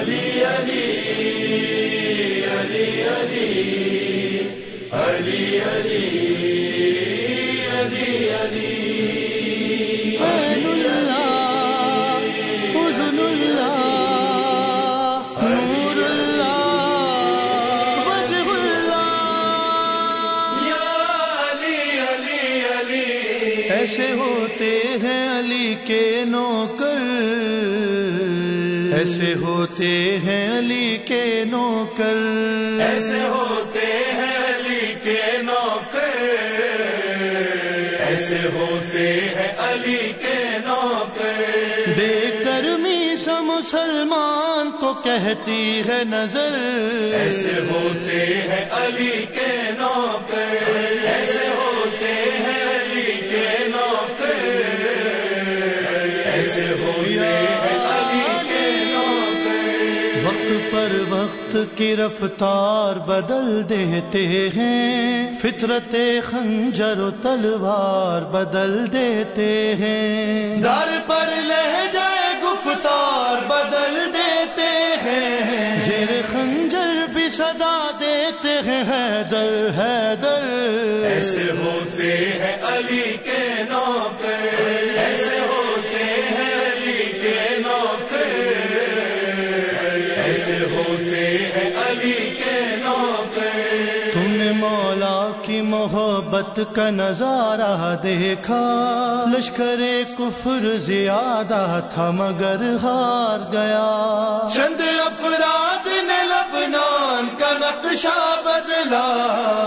علی علی علی علی علی علی علی علی عین اللہ حزن اللہ نور اللہ وجہ اللہ یا علی علی علی ایسے ہوتے ہیں علی کے نوکر ایسے ہوتے ہیں علی کے نوکر۔ ایسے ہوتے ہیں علی کے نوکر۔ ایسے ہوتے ہیں علی کے نوکر۔ دے کر میسا مسلمان کو کہتی ہے نظر۔ ایسے ہوتے ہیں علی کے نوکر۔ ایسے وقت پر وقت کی رفتار بدل دیتے ہیں۔ فطرت خنجر و تلوار بدل دیتے ہیں۔ در پر لہ جائے گفتار بدل دیتے ہیں۔ زیر خنجر بھی صدا دیتے ہیں، حیدر حیدر۔ ایسے ہوتے ہیں علی کے نوکر۔ مولا کی محبت کا نظارہ دیکھا۔ لشکر کفر زیادہ تھا مگر ہار گیا۔ چند افراد نے لبنان کا نقشہ بدلا۔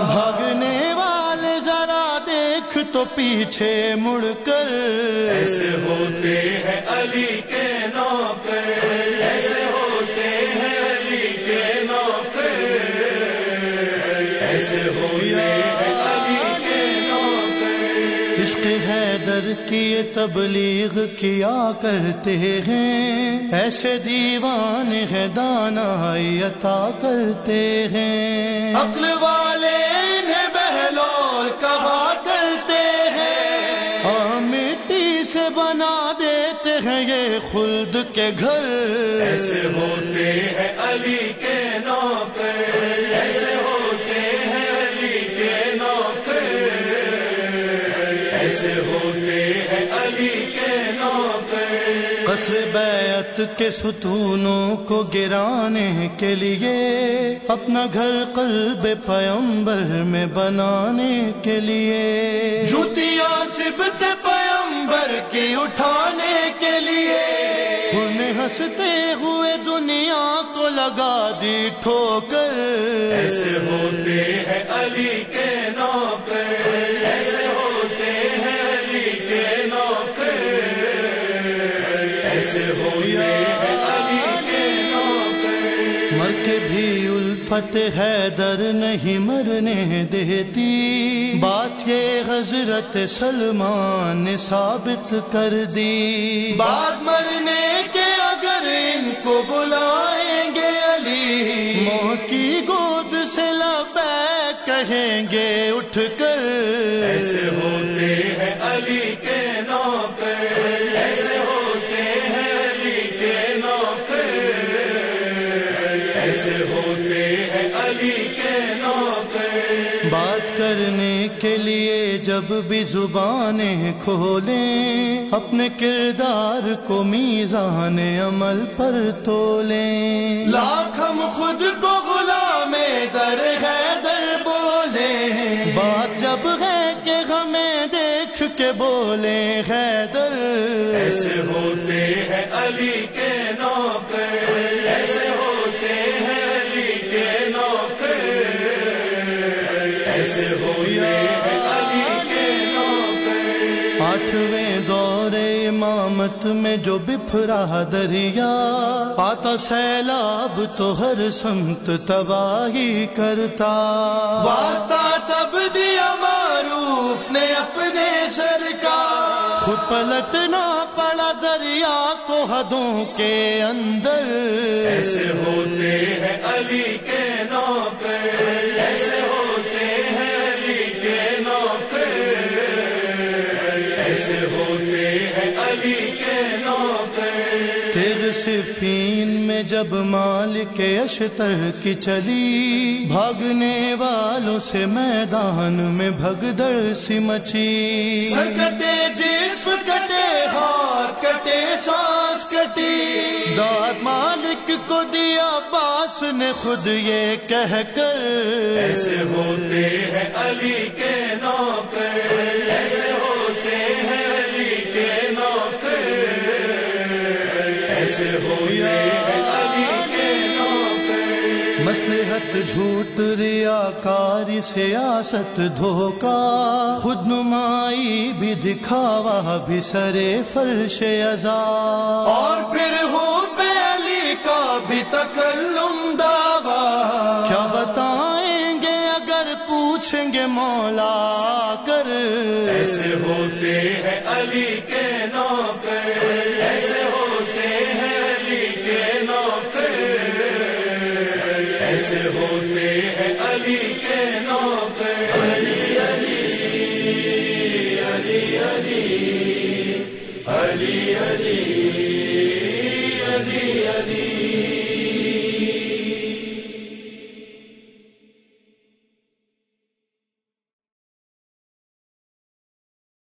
بھاگنے والے ذرا دیکھ تو پیچھے مڑ کر۔ ایسے ہوتے ہیں علی کے نوکر۔ عشق حیدر کی تبلیغ کیا کرتے ہیں؟ ایسے دیوان ہے دانا عطا کرتے ہیں۔ عقل والے انہیں بہلول کہا کرتے ہیں۔ اور مٹی سے بنا دیتے ہیں یہ خلد کے گھر۔ ایسے ہوتے ہیں علی کے نوکر ایسے ہوتے ایسے ہوتے ہیں علی کے قصر بیعت کے ستونوں کو گرانے کے لیے اپنا گھر قلب پیمبر میں بنانے کے لیے۔ جوتیاں سبت پیمبر کی اٹھانے کے لیے۔ انہیں ہنستے ہوئے دنیا کو لگا دی ٹھوکر۔ ایسے ہوتے ہیں علی کے نوکر مر کے بھی الفت حیدر نہیں مرنے دیتی۔ بات یہ حضرت سلمان نے ثابت کر دی۔ بات مرنے کے اگر ان کو بلائیں گے علی۔ موت کی گود سے لبیک کہیں گے اٹھ کر۔ ایسے ہوتے ہیں علی کے علی کے نوکر بات کرنے کے لیے جب بھی زبانیں کھولیں اپنے کردار کو میزان عمل پر تولیں۔ لاکھ ہم خود کو غلام در ہے در بولے بات جب ہے کہ ہمیں دیکھ کے بولے حیدر۔ ایسے ہوتے ہیں علی کے آٹھویں دور امامت میں جو بفرا دریا آتا سیلاب تو ہر سمت تباہی کرتا۔ واسطہ تب دیا معروف نے اپنے سر کا۔ خود پلٹنا پڑا دریا کو حدوں کے اندر۔ ایسے ہوتے ہیں علی کے نوکر۔ صفین میں جب مالک اشتر کی چلی بھاگنے والوں سے میدان میں بھگدڑ سی مچی۔ سر کٹے جسم کٹے ہاتھ کٹے سانس کٹی۔ داد مالک کو دیا باس نے خود یہ کہہ کر۔ ایسے ہوتے ہیں علی کے نوکر۔ مسلحت جھوٹ ریا کاری سیاست دھوکا۔ خود نمائی بھی دکھاوا بھی سرے فرش ازا اور پھر ہو پہ علی کا بھی تکلم دعوا کیا بتائیں گے اگر پوچھیں گے مولا کر؟ ایسے ہوتے ہیں علی کے علی علی